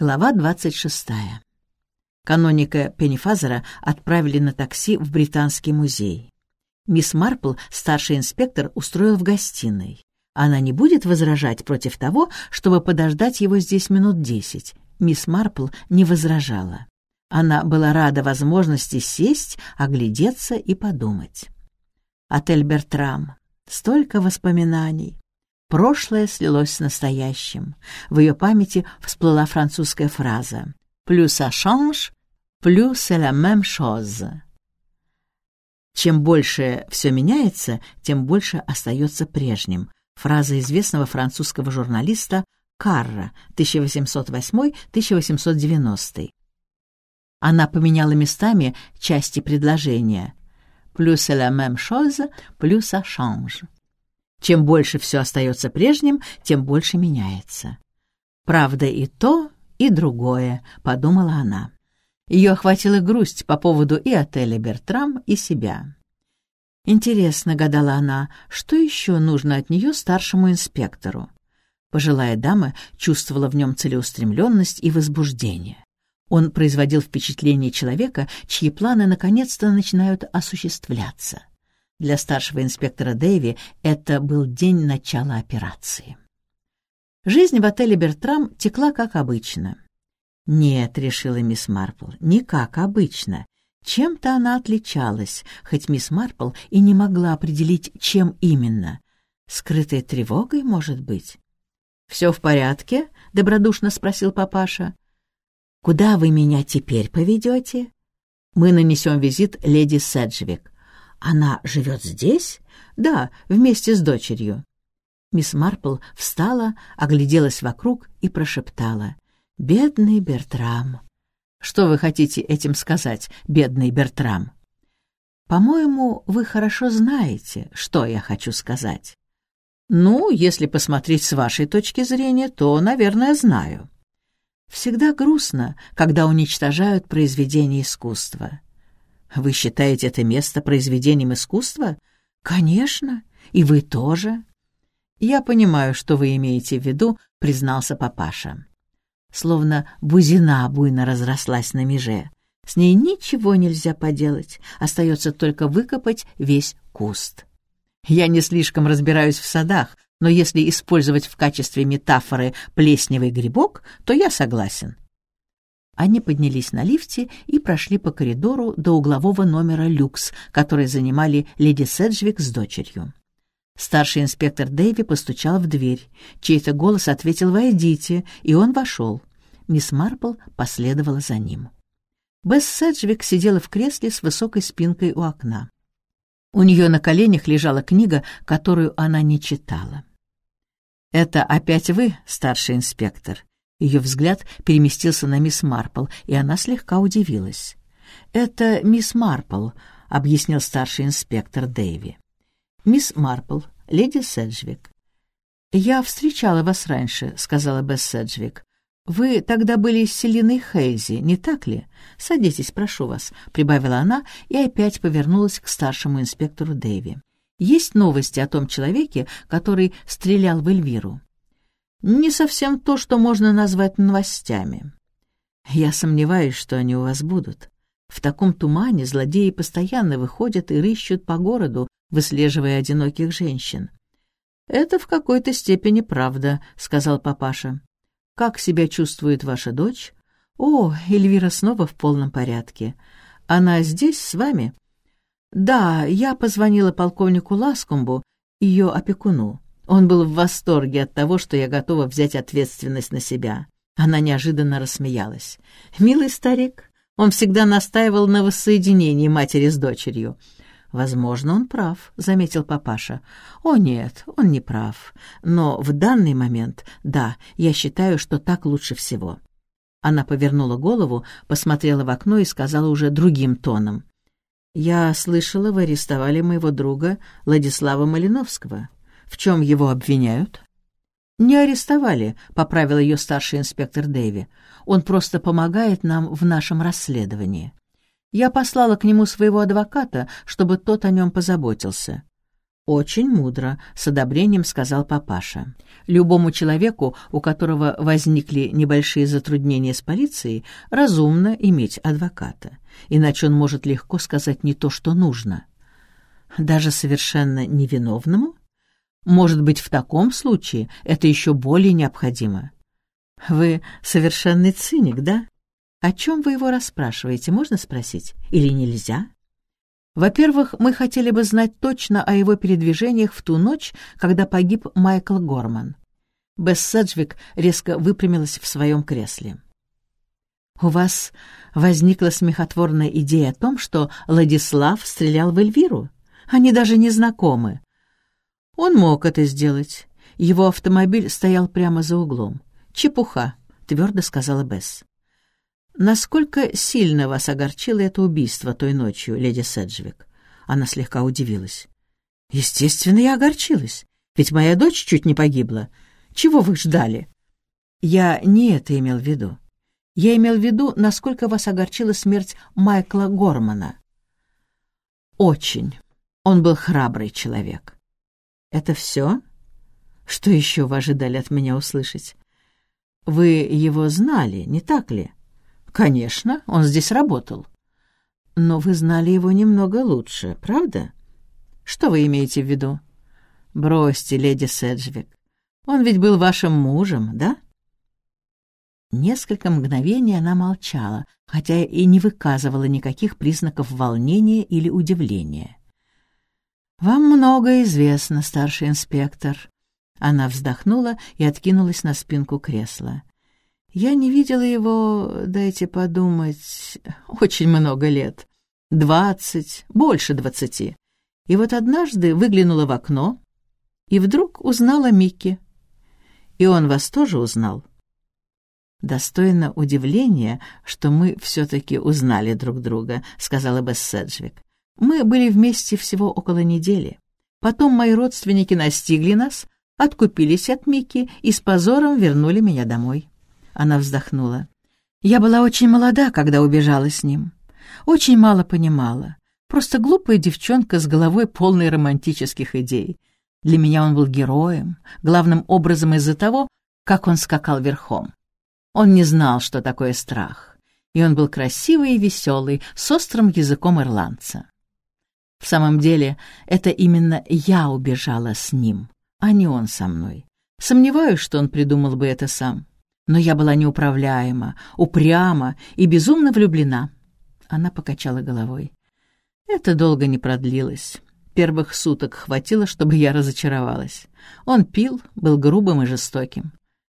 Глава 26. Каноника Пеннифазера отправили на такси в Британский музей. Мисс Марпл, старший инспектор, устроил в гостиной. Она не будет возражать против того, чтобы подождать его здесь минут десять. Мисс Марпл не возражала. Она была рада возможности сесть, оглядеться и подумать. Отель «Бертрам». Столько воспоминаний. Прошлое слилось с настоящим. В ее памяти всплыла французская фраза «Plus ça change, plus c'est la même chose». Чем больше все меняется, тем больше остается прежним. Фраза известного французского журналиста Карра, 1808-1890. Она поменяла местами части предложения. «Plus c'est la même chose, plus ça change». Чем больше все остается прежним, тем больше меняется. «Правда и то, и другое», — подумала она. Ее охватила грусть по поводу и отеля «Бертрам», и себя. Интересно, гадала она, что еще нужно от нее старшему инспектору. Пожилая дама чувствовала в нем целеустремленность и возбуждение. Он производил впечатление человека, чьи планы наконец-то начинают осуществляться. Для старшего инспектора Дэви это был день начала операции. Жизнь в отеле «Бертрам» текла как обычно. «Нет», — решила мисс Марпл, — «не как обычно. Чем-то она отличалась, хоть мисс Марпл и не могла определить, чем именно. Скрытой тревогой, может быть?» «Все в порядке?» — добродушно спросил папаша. «Куда вы меня теперь поведете?» «Мы нанесем визит леди Седжвик. «Она живет здесь?» «Да, вместе с дочерью». Мисс Марпл встала, огляделась вокруг и прошептала. «Бедный Бертрам!» «Что вы хотите этим сказать, бедный Бертрам?» «По-моему, вы хорошо знаете, что я хочу сказать». «Ну, если посмотреть с вашей точки зрения, то, наверное, знаю». Всегда грустно, когда уничтожают произведения искусства. Вы считаете это место произведением искусства? Конечно, и вы тоже. Я понимаю, что вы имеете в виду, признался папаша. Словно бузина буйно разрослась на меже. С ней ничего нельзя поделать, остается только выкопать весь куст. Я не слишком разбираюсь в садах, но если использовать в качестве метафоры плесневый грибок, то я согласен. Они поднялись на лифте и прошли по коридору до углового номера «Люкс», который занимали леди Седжвик с дочерью. Старший инспектор Дэйви постучал в дверь. Чей-то голос ответил «Войдите», и он вошел. Мисс Марпл последовала за ним. Бесс Седжвик сидела в кресле с высокой спинкой у окна. У нее на коленях лежала книга, которую она не читала. «Это опять вы, старший инспектор?» Ее взгляд переместился на мисс Марпл, и она слегка удивилась. «Это мисс Марпл», — объяснил старший инспектор Дэйви. «Мисс Марпл, леди Седжвик». «Я встречала вас раньше», — сказала Бесс Седжвик. «Вы тогда были с Селиной Хейзи, не так ли? Садитесь, прошу вас», — прибавила она и опять повернулась к старшему инспектору Дэйви. «Есть новости о том человеке, который стрелял в Эльвиру?» Не совсем то, что можно назвать новостями. Я сомневаюсь, что они у вас будут. В таком тумане злодеи постоянно выходят и рыщут по городу, выслеживая одиноких женщин. «Это в какой-то степени правда», — сказал папаша. «Как себя чувствует ваша дочь?» «О, Эльвира снова в полном порядке. Она здесь с вами?» «Да, я позвонила полковнику Ласкумбу, ее опекуну. Он был в восторге от того, что я готова взять ответственность на себя. Она неожиданно рассмеялась. «Милый старик, он всегда настаивал на воссоединении матери с дочерью». «Возможно, он прав», — заметил папаша. «О нет, он не прав. Но в данный момент, да, я считаю, что так лучше всего». Она повернула голову, посмотрела в окно и сказала уже другим тоном. «Я слышала, вы арестовали моего друга Владислава Малиновского. В чем его обвиняют? «Не арестовали», — поправил ее старший инспектор Дэви. «Он просто помогает нам в нашем расследовании. Я послала к нему своего адвоката, чтобы тот о нем позаботился». «Очень мудро», — с одобрением сказал папаша. «Любому человеку, у которого возникли небольшие затруднения с полицией, разумно иметь адвоката, иначе он может легко сказать не то, что нужно». «Даже совершенно невиновному?» «Может быть, в таком случае это еще более необходимо». «Вы совершенный циник, да? О чем вы его расспрашиваете, можно спросить? Или нельзя?» Во-первых, мы хотели бы знать точно о его передвижениях в ту ночь, когда погиб Майкл Горман. Бесс Седжвик резко выпрямилась в своем кресле. «У вас возникла смехотворная идея о том, что Владислав стрелял в Эльвиру? Они даже не знакомы». «Он мог это сделать. Его автомобиль стоял прямо за углом. Чепуха», — твердо сказала Бесс. «Насколько сильно вас огорчило это убийство той ночью, леди Седжвик?» Она слегка удивилась. «Естественно, я огорчилась, ведь моя дочь чуть не погибла. Чего вы ждали?» «Я не это имел в виду. Я имел в виду, насколько вас огорчила смерть Майкла Гормана». «Очень. Он был храбрый человек». «Это все? Что еще вы ожидали от меня услышать?» «Вы его знали, не так ли?» «Конечно, он здесь работал». «Но вы знали его немного лучше, правда? Что вы имеете в виду?» «Бросьте, леди Седжвик. Он ведь был вашим мужем, да?» Несколько мгновений она молчала, хотя и не выказывала никаких признаков волнения или удивления. «Вам многое известно, старший инспектор». Она вздохнула и откинулась на спинку кресла. Я не видела его, дайте подумать, очень много лет. Двадцать, больше двадцати. И вот однажды выглянула в окно и вдруг узнала Микки. И он вас тоже узнал. «Достойно удивления, что мы все-таки узнали друг друга», — сказала Бесс Седжвик. «Мы были вместе всего около недели. Потом мои родственники настигли нас, откупились от Микки и с позором вернули меня домой». Она вздохнула. «Я была очень молода, когда убежала с ним. Очень мало понимала. Просто глупая девчонка с головой полной романтических идей. Для меня он был героем, главным образом из-за того, как он скакал верхом. Он не знал, что такое страх. И он был красивый и веселый, с острым языком ирландца. В самом деле, это именно я убежала с ним, а не он со мной. Сомневаюсь, что он придумал бы это сам но я была неуправляема, упряма и безумно влюблена. Она покачала головой. Это долго не продлилось. Первых суток хватило, чтобы я разочаровалась. Он пил, был грубым и жестоким.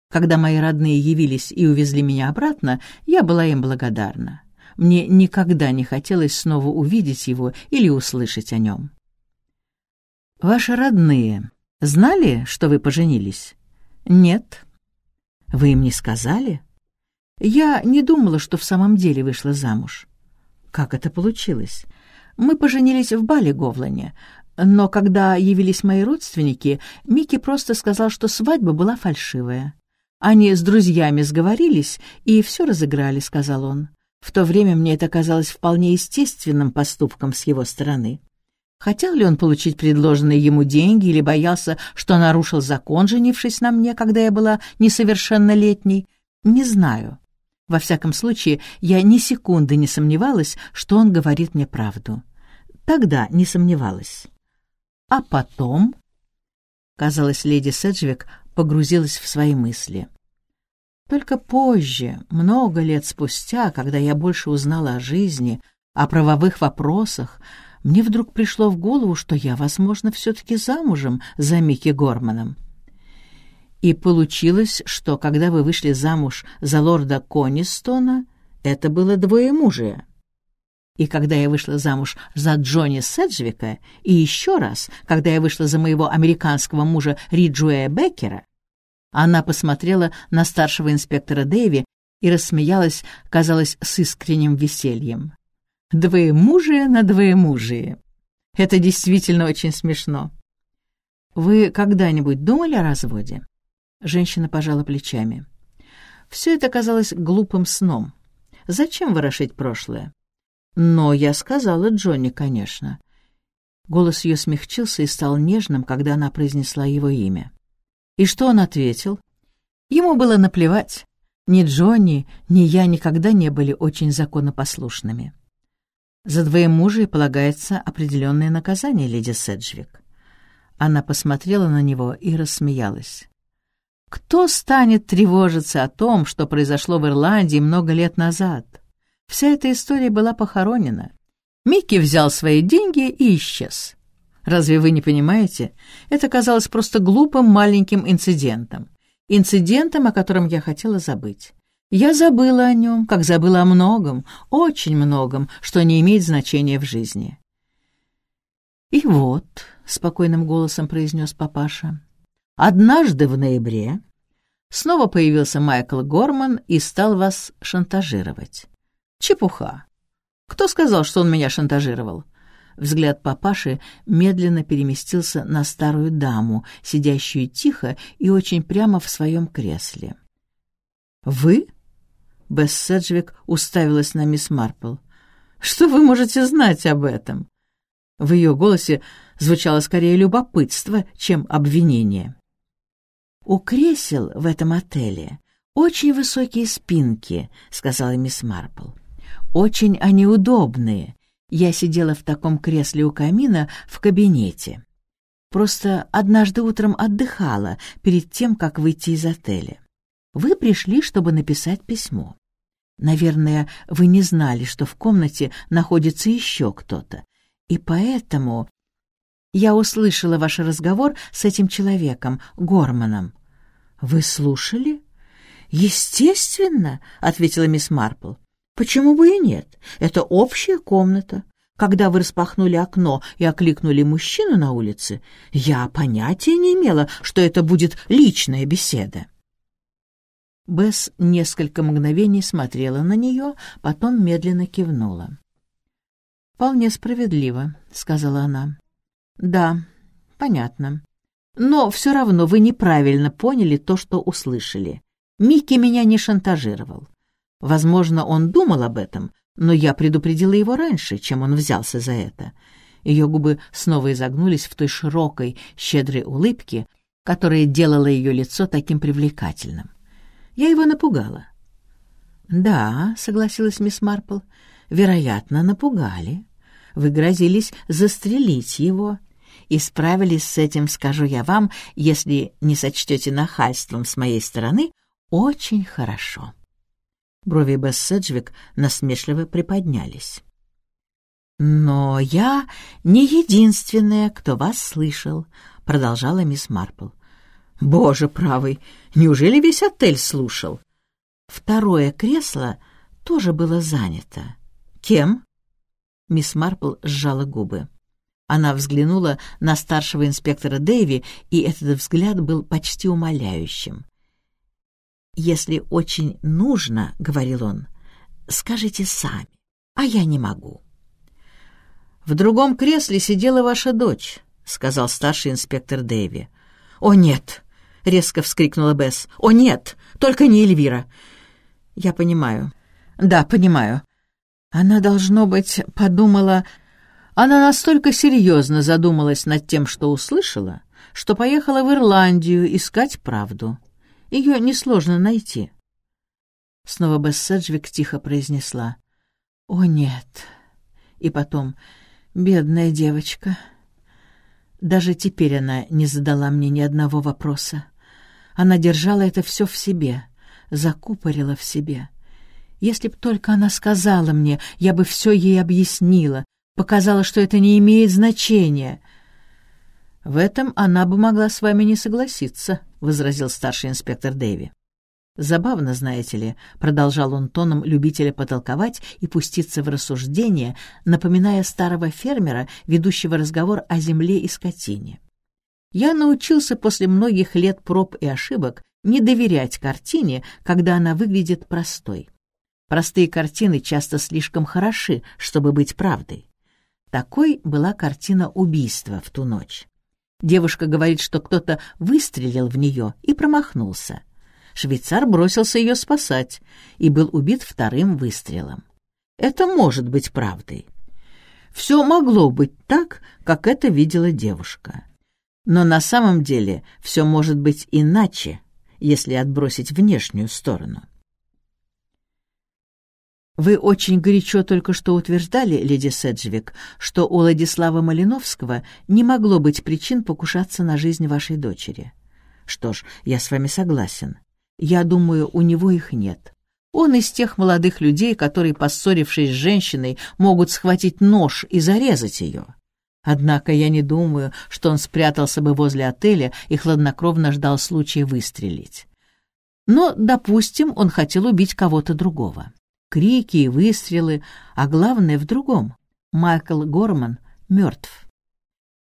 Когда мои родные явились и увезли меня обратно, я была им благодарна. Мне никогда не хотелось снова увидеть его или услышать о нем. «Ваши родные знали, что вы поженились?» «Нет», вы им не сказали? Я не думала, что в самом деле вышла замуж. Как это получилось? Мы поженились в Бале Говлане, но когда явились мои родственники, Микки просто сказал, что свадьба была фальшивая. Они с друзьями сговорились и все разыграли, сказал он. В то время мне это казалось вполне естественным поступком с его стороны. Хотел ли он получить предложенные ему деньги или боялся, что нарушил закон, женившись на мне, когда я была несовершеннолетней? Не знаю. Во всяком случае, я ни секунды не сомневалась, что он говорит мне правду. Тогда не сомневалась. А потом... Казалось, леди Седжвик погрузилась в свои мысли. Только позже, много лет спустя, когда я больше узнала о жизни, о правовых вопросах, мне вдруг пришло в голову, что я, возможно, все-таки замужем за Микки Горманом. И получилось, что когда вы вышли замуж за лорда Конистона, это было двоемужие. И когда я вышла замуж за Джонни Седжвика, и еще раз, когда я вышла за моего американского мужа Риджуэя Беккера, она посмотрела на старшего инспектора Дэви и рассмеялась, казалось, с искренним весельем. Двоемужие на двоемужие. Это действительно очень смешно. Вы когда-нибудь думали о разводе? Женщина пожала плечами. Все это казалось глупым сном. Зачем ворошить прошлое? Но я сказала Джонни, конечно. Голос ее смягчился и стал нежным, когда она произнесла его имя. И что он ответил? Ему было наплевать. Ни Джонни, ни я никогда не были очень законопослушными. За двоемужие полагается определенное наказание, леди Седжвик. Она посмотрела на него и рассмеялась. Кто станет тревожиться о том, что произошло в Ирландии много лет назад? Вся эта история была похоронена. Микки взял свои деньги и исчез. Разве вы не понимаете? Это казалось просто глупым маленьким инцидентом. Инцидентом, о котором я хотела забыть. Я забыла о нем, как забыла о многом, очень многом, что не имеет значения в жизни. «И вот», — спокойным голосом произнес папаша, — «однажды в ноябре снова появился Майкл Горман и стал вас шантажировать. Чепуха. Кто сказал, что он меня шантажировал? Взгляд папаши медленно переместился на старую даму, сидящую тихо и очень прямо в своем кресле. «Вы?» — Бесс Седжвик уставилась на мисс Марпл. «Что вы можете знать об этом?» В ее голосе звучало скорее любопытство, чем обвинение. «У кресел в этом отеле очень высокие спинки», — сказала мисс Марпл. «Очень они удобные, я сидела в таком кресле у камина в кабинете. Просто однажды утром отдыхала перед тем, как выйти из отеля. Вы пришли, чтобы написать письмо. Наверное, вы не знали, что в комнате находится еще кто-то. И поэтому я услышала ваш разговор с этим человеком, Горманом. Вы слушали? Естественно, ответила мисс Марпл. Почему бы и нет? Это общая комната. Когда вы распахнули окно и окликнули мужчину на улице, я понятия не имела, что это будет личная беседа. Бесс несколько мгновений смотрела на нее, потом медленно кивнула. «Вполне справедливо», — сказала она. «Да, понятно. Но все равно вы неправильно поняли то, что услышали. Микки меня не шантажировал. Возможно, он думал об этом, но я предупредила его раньше, чем он взялся за это. Ее губы снова изогнулись в той широкой, щедрой улыбке, которая делала ее лицо таким привлекательным. Я его напугала. «Да», — согласилась мисс Марпл, — «вероятно, напугали. Вы грозились застрелить его. И справились с этим, скажу я вам, если не сочтете нахальством с моей стороны, очень хорошо». Брови Бесс Седжвик насмешливо приподнялись. «Но я не единственная, кто вас слышал», — продолжала мисс Марпл. «Боже правый, неужели весь отель слушал?» Второе кресло тоже было занято. «Кем?» Мисс Марпл сжала губы. Она взглянула на старшего инспектора Дэви, и этот взгляд был почти умоляющим. «Если очень нужно, — говорил он, — скажите сами, а я не могу». «В другом кресле сидела ваша дочь», — сказал старший инспектор Дэви. «О, нет!» — резко вскрикнула Бесс. «О, нет! Только не Эльвира!» «Я понимаю. Да, понимаю. Она, должно быть, подумала... Она настолько серьезно задумалась над тем, что услышала, что поехала в Ирландию искать правду. Ее несложно найти. Снова Бесс тихо произнесла. «О, нет!» И потом, «Бедная девочка!» Даже теперь она не задала мне ни одного вопроса. Она держала это все в себе, закупорила в себе. Если б только она сказала мне, я бы все ей объяснила, показала, что это не имеет значения — «В этом она бы могла с вами не согласиться», — возразил старший инспектор Дэви. «Забавно, знаете ли», — продолжал он тоном любителя потолковать и пуститься в рассуждение, напоминая старого фермера, ведущего разговор о земле и скотине. «Я научился после многих лет проб и ошибок не доверять картине, когда она выглядит простой. Простые картины часто слишком хороши, чтобы быть правдой. Такой была картина убийства в ту ночь. Девушка говорит, что кто-то выстрелил в нее и промахнулся. Швейцар бросился ее спасать и был убит вторым выстрелом. Это может быть правдой. Все могло быть так, как это видела девушка. Но на самом деле все может быть иначе, если отбросить внешнюю сторону. Вы очень горячо только что утверждали, леди Седжвик, что у Владислава Малиновского не могло быть причин покушаться на жизнь вашей дочери. Что ж, я с вами согласен. Я думаю, у него их нет. Он из тех молодых людей, которые, поссорившись с женщиной, могут схватить нож и зарезать ее. Однако я не думаю, что он спрятался бы возле отеля и хладнокровно ждал случая выстрелить. Но, допустим, он хотел убить кого-то другого крики и выстрелы, а главное в другом. Майкл Горман мертв.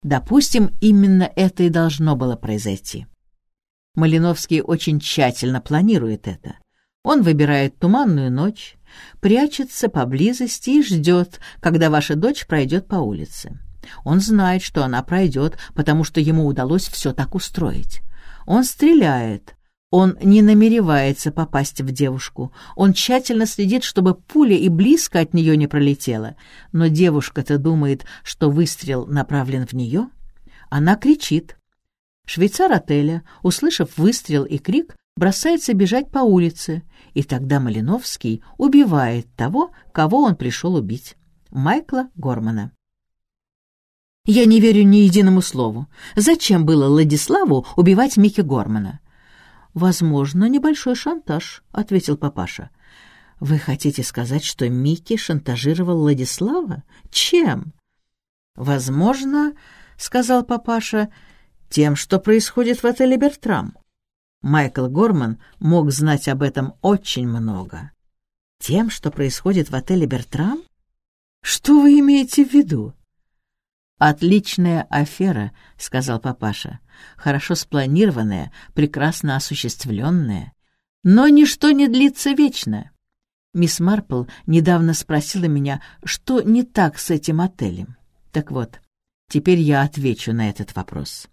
Допустим, именно это и должно было произойти. Малиновский очень тщательно планирует это. Он выбирает туманную ночь, прячется поблизости и ждет, когда ваша дочь пройдет по улице. Он знает, что она пройдет, потому что ему удалось все так устроить. Он стреляет, он не намеревается попасть в девушку. Он тщательно следит, чтобы пуля и близко от нее не пролетела. Но девушка-то думает, что выстрел направлен в нее. Она кричит. Швейцар отеля, услышав выстрел и крик, бросается бежать по улице, и тогда Малиновский убивает того, кого он пришел убить. Майкла Гормана. Я не верю ни единому слову. Зачем было Владиславу убивать Микки Гормана? «Возможно, небольшой шантаж», — ответил папаша. «Вы хотите сказать, что Микки шантажировал Владислава? Чем?» «Возможно, — сказал папаша, — тем, что происходит в отеле «Бертрам». Майкл Горман мог знать об этом очень много. «Тем, что происходит в отеле «Бертрам»? Что вы имеете в виду?» «Отличная афера», — сказал папаша. «Хорошо спланированная, прекрасно осуществленная. Но ничто не длится вечно». Мисс Марпл недавно спросила меня, что не так с этим отелем. Так вот, теперь я отвечу на этот вопрос.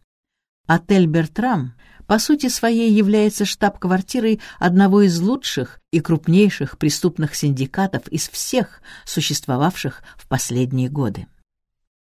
Отель «Бертрам» по сути своей является штаб-квартирой одного из лучших и крупнейших преступных синдикатов из всех, существовавших в последние годы.